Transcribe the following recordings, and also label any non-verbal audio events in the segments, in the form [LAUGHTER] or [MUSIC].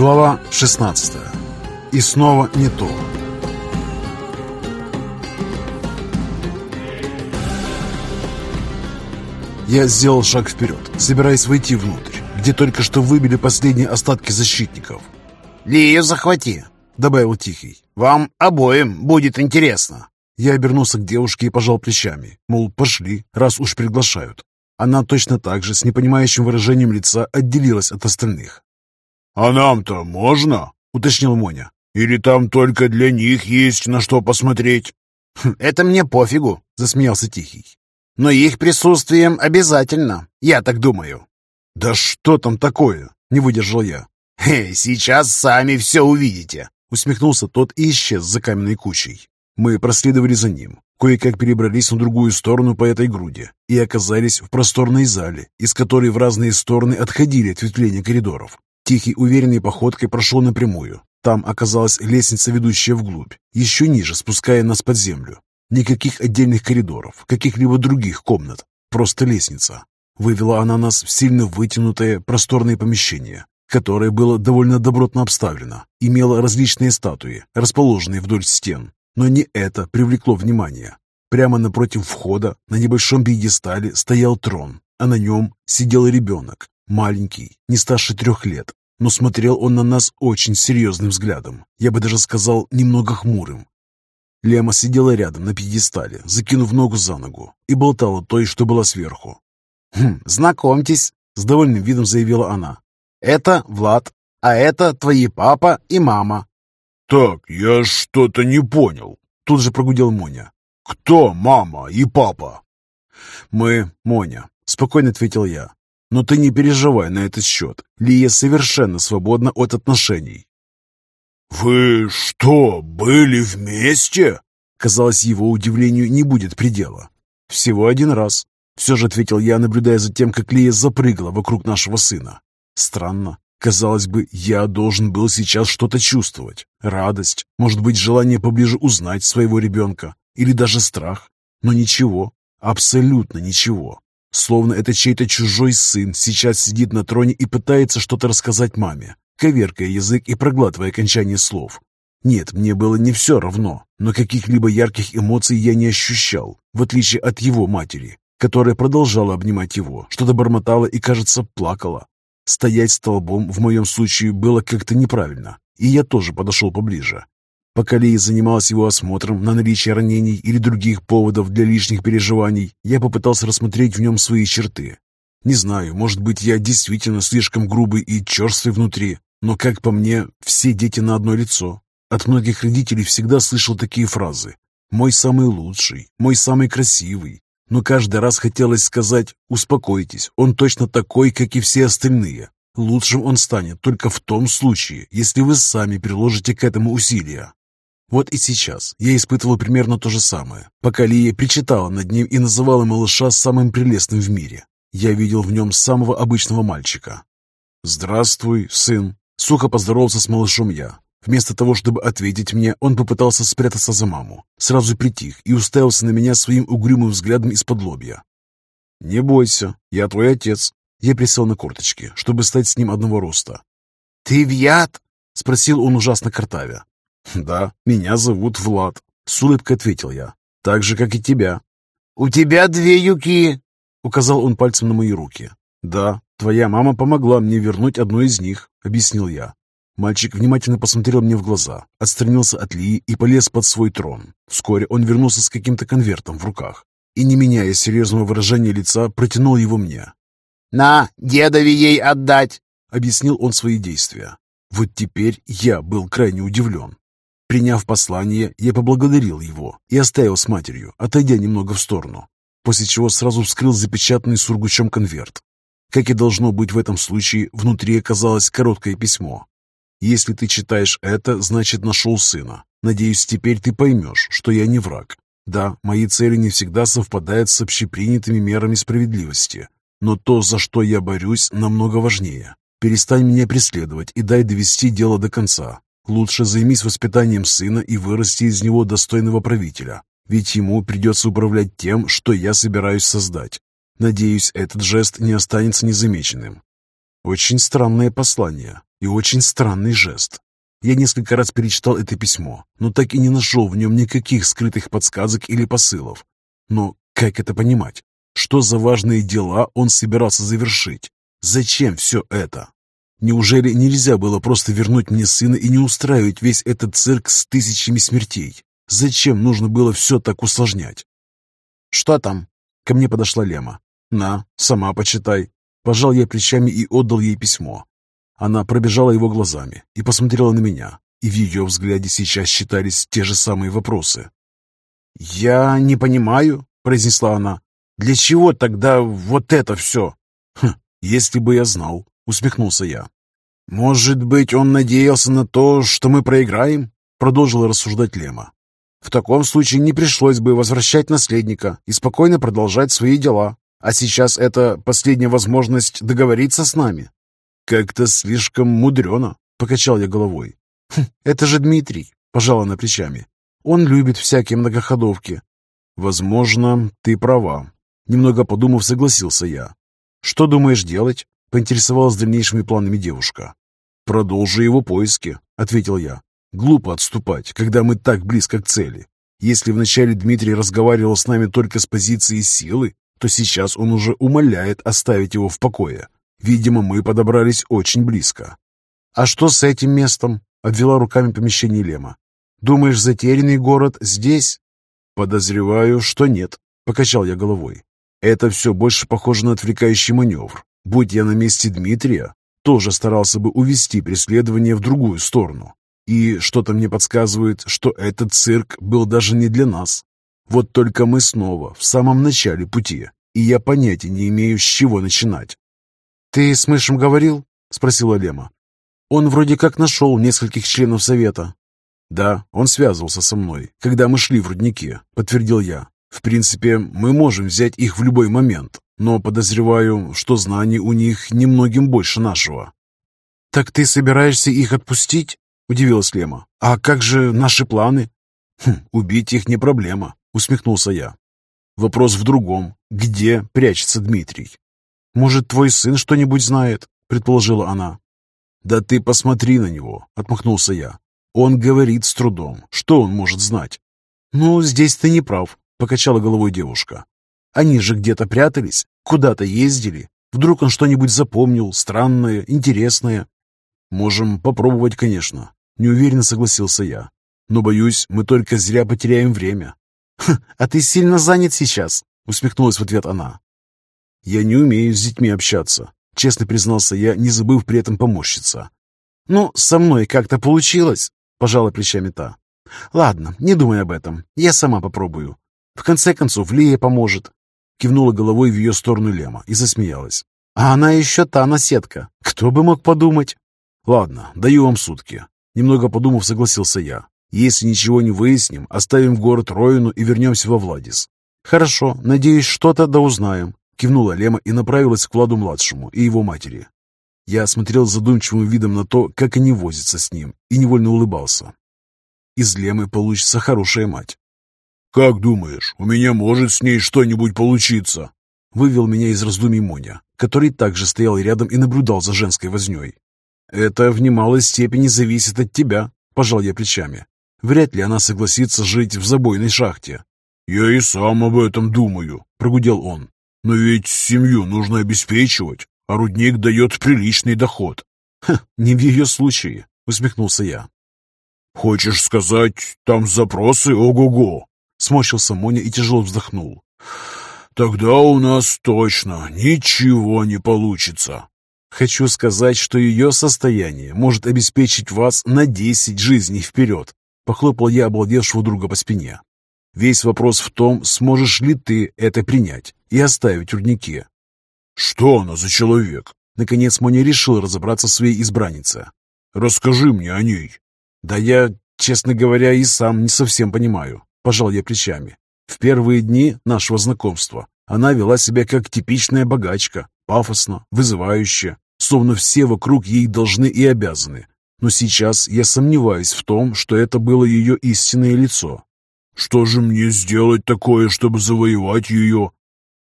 Глава 16. И снова не то. Я сделал шаг вперед, собираясь войти внутрь, где только что выбили последние остатки защитников. «Лию захвати», — добавил Тихий. «Вам обоим будет интересно». Я обернулся к девушке и пожал плечами, мол, пошли, раз уж приглашают. Она точно так же, с непонимающим выражением лица, отделилась от остальных. «А нам-то можно?» — уточнил Моня. «Или там только для них есть на что посмотреть?» «Хм, «Это мне пофигу», — засмеялся Тихий. «Но их присутствием обязательно, я так думаю». «Да что там такое?» — не выдержал я. «Хе, сейчас сами все увидите», — усмехнулся тот и исчез за каменной кучей. Мы проследовали за ним, кое-как перебрались на другую сторону по этой груди и оказались в просторной зале, из которой в разные стороны отходили ответвления коридоров. Тихий, уверенной походкой прошел напрямую. Там оказалась лестница, ведущая вглубь, еще ниже, спуская нас под землю. Никаких отдельных коридоров, каких-либо других комнат, просто лестница. Вывела она нас в сильно вытянутое просторное помещение, которое было довольно добротно обставлено, имело различные статуи, расположенные вдоль стен, но не это привлекло внимание. Прямо напротив входа на небольшом пьедестале стоял трон, а на нем сидел ребенок, маленький, не старше трех лет. Но смотрел он на нас очень серьезным взглядом, я бы даже сказал, немного хмурым. Лема сидела рядом на пьедестале, закинув ногу за ногу, и болтала той, что была сверху. «Хм, знакомьтесь», — с довольным видом заявила она. «Это Влад, а это твои папа и мама. «Так, я что-то не понял», — тут же прогудел Моня. «Кто мама и папа?» «Мы, Моня», — спокойно ответил я. «Но ты не переживай на этот счет. Лия совершенно свободна от отношений». «Вы что, были вместе?» Казалось, его удивлению не будет предела. «Всего один раз», — все же ответил я, наблюдая за тем, как Лия запрыгала вокруг нашего сына. Странно. Казалось бы, я должен был сейчас что-то чувствовать. Радость, может быть, желание поближе узнать своего ребенка. Или даже страх. Но ничего, абсолютно ничего. Словно это чей-то чужой сын сейчас сидит на троне и пытается что-то рассказать маме, коверкая язык и проглатывая окончание слов. Нет, мне было не все равно, но каких-либо ярких эмоций я не ощущал, в отличие от его матери, которая продолжала обнимать его, что-то бормотала и, кажется, плакала. Стоять столбом в моем случае было как-то неправильно, и я тоже подошел поближе. Пока Лия занималась его осмотром на наличие ранений или других поводов для лишних переживаний, я попытался рассмотреть в нем свои черты. Не знаю, может быть, я действительно слишком грубый и черствый внутри, но, как по мне, все дети на одно лицо. От многих родителей всегда слышал такие фразы. «Мой самый лучший», «Мой самый красивый», но каждый раз хотелось сказать «Успокойтесь, он точно такой, как и все остальные». Лучшим он станет только в том случае, если вы сами приложите к этому усилия. Вот и сейчас я испытывал примерно то же самое, пока Лия причитала над ним и называла малыша самым прелестным в мире. Я видел в нем самого обычного мальчика. «Здравствуй, сын!» Сухо поздоровался с малышом я. Вместо того, чтобы ответить мне, он попытался спрятаться за маму. Сразу притих и уставился на меня своим угрюмым взглядом из-под лобья. «Не бойся, я твой отец». Я присел на корточки, чтобы стать с ним одного роста. «Ты Вьят?» — спросил он ужасно картавя. «Да, меня зовут Влад», — с улыбкой ответил я. «Так же, как и тебя». «У тебя две юки», — указал он пальцем на мои руки. «Да, твоя мама помогла мне вернуть одну из них», — объяснил я. Мальчик внимательно посмотрел мне в глаза, отстранился от Лии и полез под свой трон. Вскоре он вернулся с каким-то конвертом в руках и, не меняя серьезного выражения лица, протянул его мне. «На, дедови ей отдать!» — объяснил он свои действия. Вот теперь я был крайне удивлен. Приняв послание, я поблагодарил его и оставил с матерью, отойдя немного в сторону, после чего сразу вскрыл запечатанный сургучом конверт. Как и должно быть в этом случае, внутри оказалось короткое письмо, если ты читаешь это, значит нашел сына. Надеюсь, теперь ты поймешь, что я не враг. Да, мои цели не всегда совпадают с общепринятыми мерами справедливости, но то, за что я борюсь, намного важнее. Перестань меня преследовать и дай довести дело до конца. Лучше займись воспитанием сына и вырасти из него достойного правителя, ведь ему придется управлять тем, что я собираюсь создать. Надеюсь, этот жест не останется незамеченным. Очень странное послание, и очень странный жест. Я несколько раз перечитал это письмо, но так и не нашел в нем никаких скрытых подсказок или посылов. Но как это понимать? Что за важные дела он собирался завершить? Зачем все это? Неужели нельзя было просто вернуть мне сына и не устраивать весь этот цирк с тысячами смертей? Зачем нужно было все так усложнять? «Что там?» Ко мне подошла Лема. «На, сама почитай». Пожал я плечами и отдал ей письмо. Она пробежала его глазами и посмотрела на меня, и в ее взгляде сейчас считались те же самые вопросы. «Я не понимаю», — произнесла она. «Для чего тогда вот это все?» «Хм, если бы я знал», — усмехнулся я. «Может быть, он надеялся на то, что мы проиграем?» — продолжила рассуждать Лема. «В таком случае не пришлось бы возвращать наследника и спокойно продолжать свои дела. А сейчас это последняя возможность договориться с нами». «Как-то слишком мудрено», — покачал я головой. «Хм, «Это же Дмитрий», — пожала она плечами. «Он любит всякие многоходовки». «Возможно, ты права», — немного подумав, согласился я. «Что думаешь делать?» — поинтересовалась дальнейшими планами девушка. «Продолжи его поиски», — ответил я. «Глупо отступать, когда мы так близко к цели. Если вначале Дмитрий разговаривал с нами только с позиции силы, то сейчас он уже умоляет оставить его в покое. Видимо, мы подобрались очень близко. «А что с этим местом?» — обвела руками помещение Лема. «Думаешь, затерянный город здесь?» «Подозреваю, что нет», — покачал я головой. «Это все больше похоже на отвлекающий маневр. Будь я на месте Дмитрия, тоже старался бы увести преследование в другую сторону. И что-то мне подсказывает, что этот цирк был даже не для нас. Вот только мы снова в самом начале пути, и я понятия не имею, с чего начинать. «Ты с Мышем говорил?» — спросила Лема. «Он вроде как нашел нескольких членов совета». «Да, он связывался со мной, когда мы шли в рудники», — подтвердил я. «В принципе, мы можем взять их в любой момент, но подозреваю, что знаний у них немногим больше нашего». «Так ты собираешься их отпустить?» — удивилась Лема. «А как же наши планы?» хм, «Убить их не проблема», — усмехнулся я. «Вопрос в другом. Где прячется Дмитрий?» «Может, твой сын что-нибудь знает?» — предположила она. «Да ты посмотри на него», — отмахнулся я. «Он говорит с трудом. Что он может знать?» «Ну, здесь ты не прав», — покачала головой девушка. «Они же где-то прятались, куда-то ездили. Вдруг он что-нибудь запомнил, странное, интересное?» «Можем попробовать, конечно», — неуверенно согласился я. «Но, боюсь, мы только зря потеряем время». [LAUGHS] «А ты сильно занят сейчас», — усмехнулась в ответ она. «Я не умею с детьми общаться», — честно признался я, не забыв при этом поморщиться. «Ну, со мной как-то получилось», — пожала плечами та. «Ладно, не думай об этом, я сама попробую. В конце концов, Лия поможет». Кивнула головой в ее сторону Лема и засмеялась. «А она еще та наседка. Кто бы мог подумать?» «Ладно, даю вам сутки». Немного подумав, согласился я. «Если ничего не выясним, оставим город Роину и вернемся во Владис». «Хорошо, надеюсь, что-то да узнаем», Кивнула Лема и направилась к Владу-младшему и его матери. Я смотрел задумчивым видом на то, как они возятся с ним, и невольно улыбался. Из Лемы получится хорошая мать. «Как думаешь, у меня может с ней что-нибудь получиться?» Вывел меня из раздумий Моня, который также стоял рядом и наблюдал за женской вознёй. «Это в немалой степени зависит от тебя», – пожал я плечами. «Вряд ли она согласится жить в забойной шахте». «Я и сам об этом думаю», – прогудел он. Но ведь семью нужно обеспечивать, а рудник дает приличный доход. Ха, не в ее случае, усмехнулся я. Хочешь сказать, там запросы ого-го? Сморщился Моня и тяжело вздохнул. Тогда у нас точно ничего не получится. Хочу сказать, что ее состояние может обеспечить вас на десять жизней вперед. Похлопал я обалдевшего друга по спине. Весь вопрос в том, сможешь ли ты это принять и оставить рудники. Что она за человек? Наконец Моня решил разобраться в своей избраннице. Расскажи мне о ней. Да я, честно говоря, и сам не совсем понимаю. Пожал я плечами. В первые дни нашего знакомства она вела себя как типичная богачка, пафосно, вызывающе, словно все вокруг ей должны и обязаны. Но сейчас я сомневаюсь в том, что это было ее истинное лицо. «Что же мне сделать такое, чтобы завоевать ее?»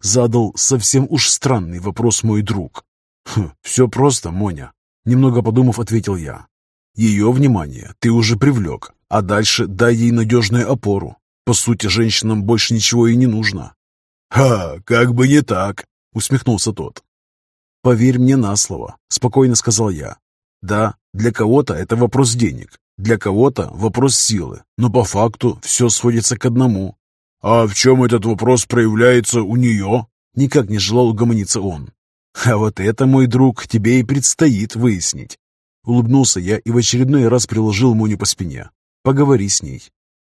Задал совсем уж странный вопрос мой друг. Хм, «Все просто, Моня. Немного подумав, ответил я. Ее внимание ты уже привлек, а дальше дай ей надежную опору. По сути, женщинам больше ничего и не нужно. «Ха, как бы не так!» — усмехнулся тот. «Поверь мне на слово», — спокойно сказал я. «Да, для кого-то это вопрос денег, для кого-то вопрос силы, но по факту все сводится к одному». «А в чем этот вопрос проявляется у нее?» Никак не желал угомониться он. «А вот это, мой друг, тебе и предстоит выяснить». Улыбнулся я и в очередной раз приложил Моню по спине. «Поговори с ней».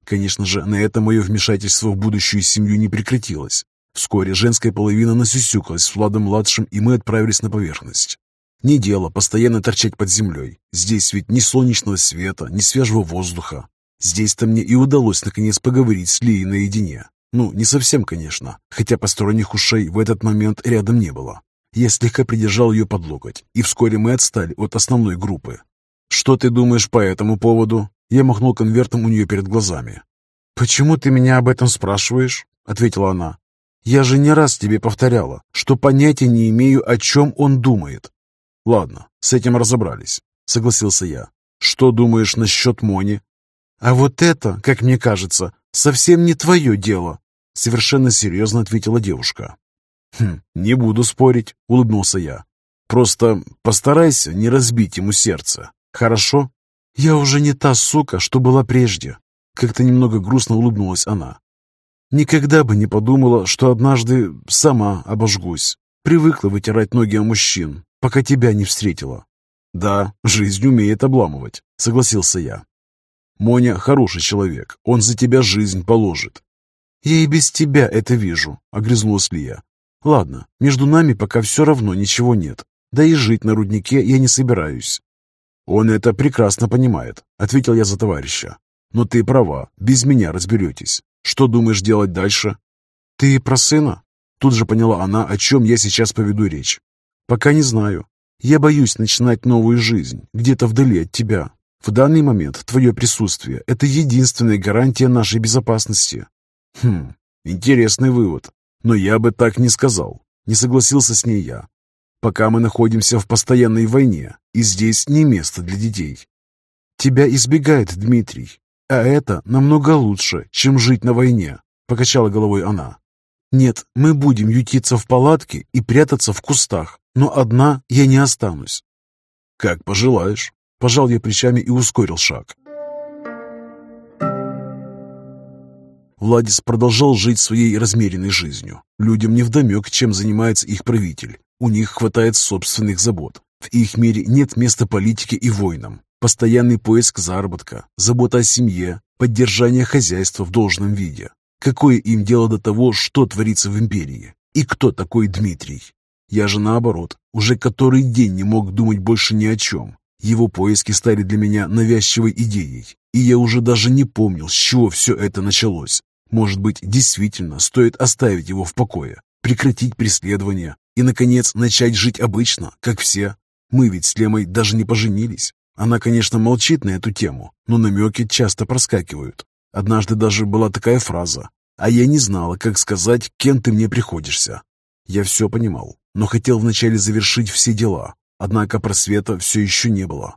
Конечно же, на это мое вмешательство в будущую семью не прекратилось. Вскоре женская половина насюсюкалась с Владом-младшим, и мы отправились на поверхность. Не дело постоянно торчать под землей. Здесь ведь ни солнечного света, ни свежего воздуха. Здесь-то мне и удалось наконец поговорить с Лией наедине. Ну, не совсем, конечно, хотя посторонних ушей в этот момент рядом не было. Я слегка придержал ее под локоть, и вскоре мы отстали от основной группы. «Что ты думаешь по этому поводу?» Я махнул конвертом у нее перед глазами. «Почему ты меня об этом спрашиваешь?» — ответила она. Я же не раз тебе повторяла, что понятия не имею, о чем он думает. Ладно, с этим разобрались, согласился я. Что думаешь насчет Мони? А вот это, как мне кажется, совсем не твое дело, совершенно серьезно ответила девушка. Хм, не буду спорить, улыбнулся я. Просто постарайся не разбить ему сердце, хорошо? Я уже не та сука, что была прежде. Как-то немного грустно улыбнулась она. Никогда бы не подумала, что однажды сама обожгусь. Привыкла вытирать ноги о мужчин, пока тебя не встретила. Да, жизнь умеет обламывать, согласился я. Моня хороший человек, он за тебя жизнь положит. Я и без тебя это вижу, огрызнулась Лия. Ладно, между нами пока все равно ничего нет. Да и жить на руднике я не собираюсь. Он это прекрасно понимает, ответил я за товарища. Но ты права, без меня разберетесь. Что думаешь делать дальше?» «Ты про сына?» Тут же поняла она, о чем я сейчас поведу речь. «Пока не знаю. Я боюсь начинать новую жизнь, где-то вдали от тебя. В данный момент твое присутствие – это единственная гарантия нашей безопасности». «Хм, интересный вывод. Но я бы так не сказал. Не согласился с ней я. Пока мы находимся в постоянной войне, и здесь не место для детей. Тебя избегает Дмитрий, а это намного лучше, чем жить на войне, покачала головой она. Нет, мы будем ютиться в палатке и прятаться в кустах, но одна я не останусь. Как пожелаешь. Пожал я плечами и ускорил шаг. Владис продолжал жить своей размеренной жизнью. Людям невдомек, чем занимается их правитель. У них хватает собственных забот. В их мире нет места политике и войнам. Постоянный поиск заработка, забота о семье, поддержание хозяйства в должном виде. Какое им дело до того, что творится в империи? И кто такой Дмитрий? Я же наоборот, уже который день не мог думать больше ни о чем. Его поиски стали для меня навязчивой идеей, и я уже даже не помнил, с чего все это началось. Может быть, действительно стоит оставить его в покое, прекратить преследование и, наконец, начать жить обычно, как все. Мы ведь с Лемой даже не поженились. Она, конечно, молчит на эту тему, но намеки часто проскакивают. Однажды даже была такая фраза «А я не знала, как сказать, кем ты мне приходишься». Я все понимал, но хотел вначале завершить все дела, однако просвета все еще не было.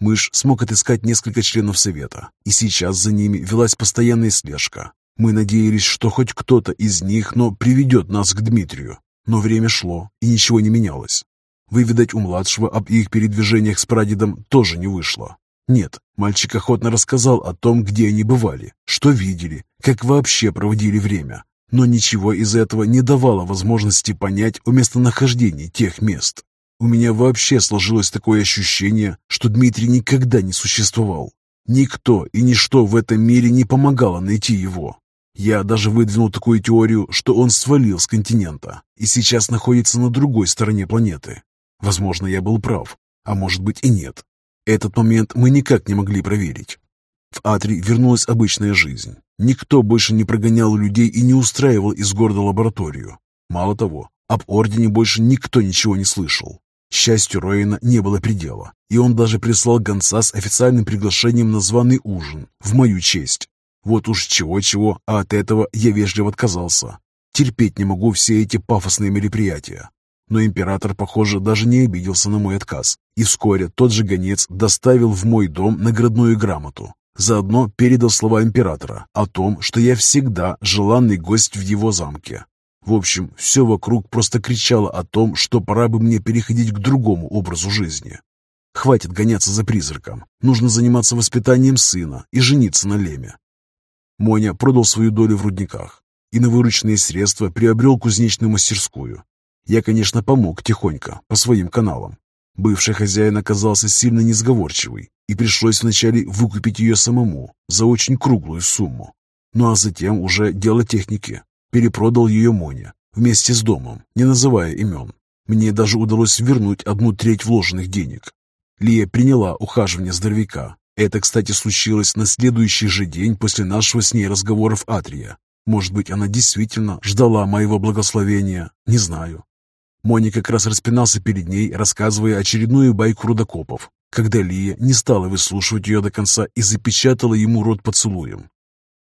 Мышь смог отыскать несколько членов совета, и сейчас за ними велась постоянная слежка. Мы надеялись, что хоть кто-то из них, но приведет нас к Дмитрию. Но время шло, и ничего не менялось. Выведать у младшего об их передвижениях с прадедом тоже не вышло. Нет, мальчик охотно рассказал о том, где они бывали, что видели, как вообще проводили время. Но ничего из этого не давало возможности понять о местонахождении тех мест. У меня вообще сложилось такое ощущение, что Дмитрий никогда не существовал. Никто и ничто в этом мире не помогало найти его. Я даже выдвинул такую теорию, что он свалил с континента и сейчас находится на другой стороне планеты. Возможно, я был прав, а может быть и нет. Этот момент мы никак не могли проверить. В Атри вернулась обычная жизнь. Никто больше не прогонял людей и не устраивал из города лабораторию. Мало того, об Ордене больше никто ничего не слышал. Счастью Роина не было предела, и он даже прислал гонца с официальным приглашением на званый ужин в мою честь. Вот уж чего-чего, а от этого я вежливо отказался. Терпеть не могу все эти пафосные мероприятия. Но император, похоже, даже не обиделся на мой отказ И вскоре тот же гонец доставил в мой дом наградную грамоту. Заодно передал слова императора о том, что я всегда желанный гость в его замке. В общем, все вокруг просто кричало о том, что пора бы мне переходить к другому образу жизни. Хватит гоняться за призраком. Нужно заниматься воспитанием сына и жениться на Леме. Моня продал свою долю в рудниках и на вырученные средства приобрел кузнечную мастерскую. Я, конечно, помог тихонько, по своим каналам. Бывший хозяин оказался сильно несговорчивый, и пришлось вначале выкупить ее самому за очень круглую сумму. Ну а затем уже дело техники. Перепродал ее Моня вместе с домом, не называя имен. Мне даже удалось вернуть одну треть вложенных денег. Лия приняла ухаживание здоровяка. Это, кстати, случилось на следующий же день после нашего с ней разговора в Атрия. Может быть, она действительно ждала моего благословения, не знаю. Мони как раз распинался перед ней, рассказывая очередную байку рудокопов, когда Лия не стала выслушивать ее до конца и запечатала ему рот поцелуем.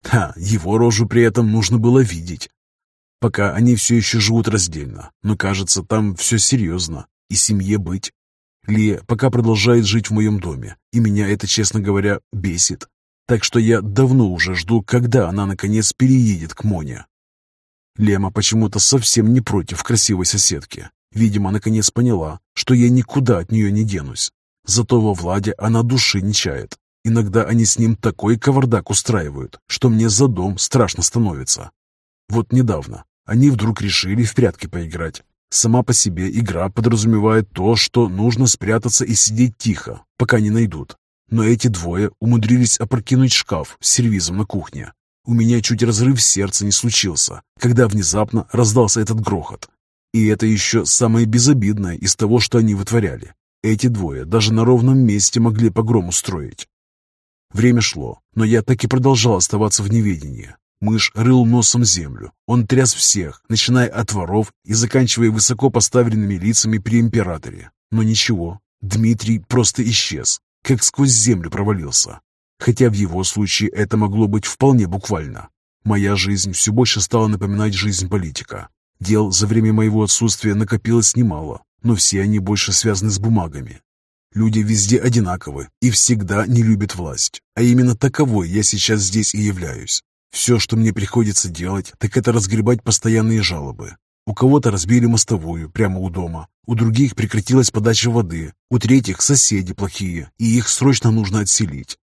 Ха, его рожу при этом нужно было видеть. Пока они все еще живут раздельно, но кажется, там все серьезно, и семье быть. Лия пока продолжает жить в моем доме, и меня это, честно говоря, бесит. Так что я давно уже жду, когда она, наконец, переедет к Моне. Лема почему-то совсем не против красивой соседки. Видимо, наконец поняла, что я никуда от нее не денусь. Зато во Владе она души не чает. Иногда они с ним такой кавардак устраивают, что мне за дом страшно становится. Вот недавно они вдруг решили в прятки поиграть. Сама по себе игра подразумевает то, что нужно спрятаться и сидеть тихо, пока не найдут. Но эти двое умудрились опрокинуть шкаф с сервизом на кухне, у меня чуть разрыв сердца не случился, когда внезапно раздался этот грохот. И это еще самое безобидное из того, что они вытворяли. Эти двое даже на ровном месте могли погром устроить. Время шло, но я так и продолжал оставаться в неведении. Мышь рыл носом землю. Он тряс всех, начиная от воров и заканчивая высоко поставленными лицами при императоре. Но ничего, Дмитрий просто исчез, как сквозь землю провалился. Хотя в его случае это могло быть вполне буквально. Моя жизнь все больше стала напоминать жизнь политика. Дел за время моего отсутствия накопилось немало, но все они больше связаны с бумагами. Люди везде одинаковы и всегда не любят власть, а именно таковой я сейчас здесь и являюсь. Все, что мне приходится делать, так это разгребать постоянные жалобы. У кого-то разбили мостовую прямо у дома, у других прекратилась подача воды, у третьих соседи плохие, и их срочно нужно отселить.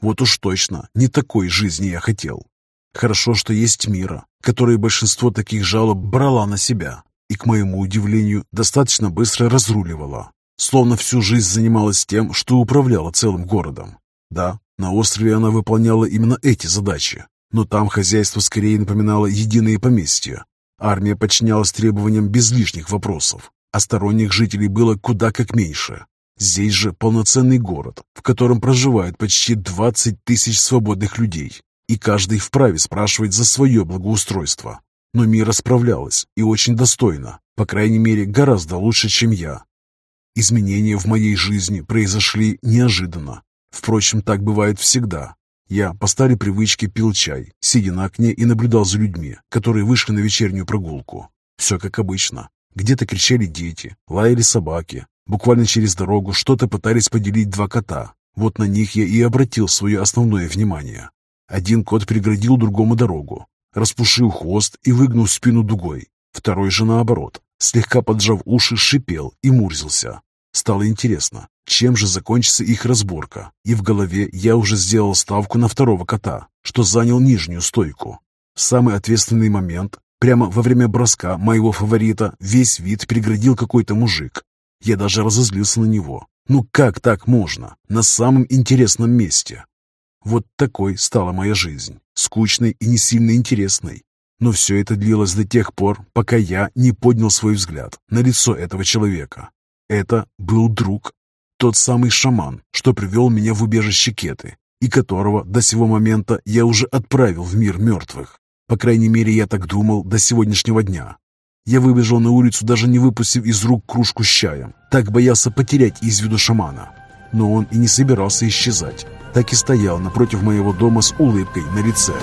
Вот уж точно, не такой жизни я хотел. Хорошо, что есть Мира, которая большинство таких жалоб брала на себя и, к моему удивлению, достаточно быстро разруливала. Словно всю жизнь занималась тем, что управляла целым городом. Да, на острове она выполняла именно эти задачи, но там хозяйство скорее напоминало единое поместье. Армия подчинялась требованиям без лишних вопросов, а сторонних жителей было куда как меньше. Здесь же полноценный город, в котором проживает почти 20 тысяч свободных людей, и каждый вправе спрашивать за свое благоустройство. Но Мира справлялась, и очень достойно, по крайней мере, гораздо лучше, чем я. Изменения в моей жизни произошли неожиданно. Впрочем, так бывает всегда. Я по старой привычке пил чай, сидя на окне и наблюдал за людьми, которые вышли на вечернюю прогулку. Все как обычно. Где-то кричали дети, лаяли собаки, Буквально через дорогу что-то пытались поделить два кота. Вот на них я и обратил свое основное внимание. Один кот преградил другому дорогу, распушил хвост и выгнул спину дугой. Второй же наоборот, слегка поджав уши, шипел и мурзился. Стало интересно, чем же закончится их разборка, и в голове я уже сделал ставку на второго кота, что занял нижнюю стойку. В самый ответственный момент, прямо во время броска моего фаворита, весь вид преградил какой-то мужик, я даже разозлился на него. Ну как так можно? На самом интересном месте. Вот такой стала моя жизнь. Скучной и не сильно интересной. Но все это длилось до тех пор, пока я не поднял свой взгляд на лицо этого человека. Это был друг. Тот самый шаман, что привел меня в убежище Кеты, и которого до сего момента я уже отправил в мир мертвых. По крайней мере, я так думал до сегодняшнего дня. Я выбежал на улицу, даже не выпустив из рук кружку с чаем. Так боялся потерять из виду шамана. Но он и не собирался исчезать. Так и стоял напротив моего дома с улыбкой на лице.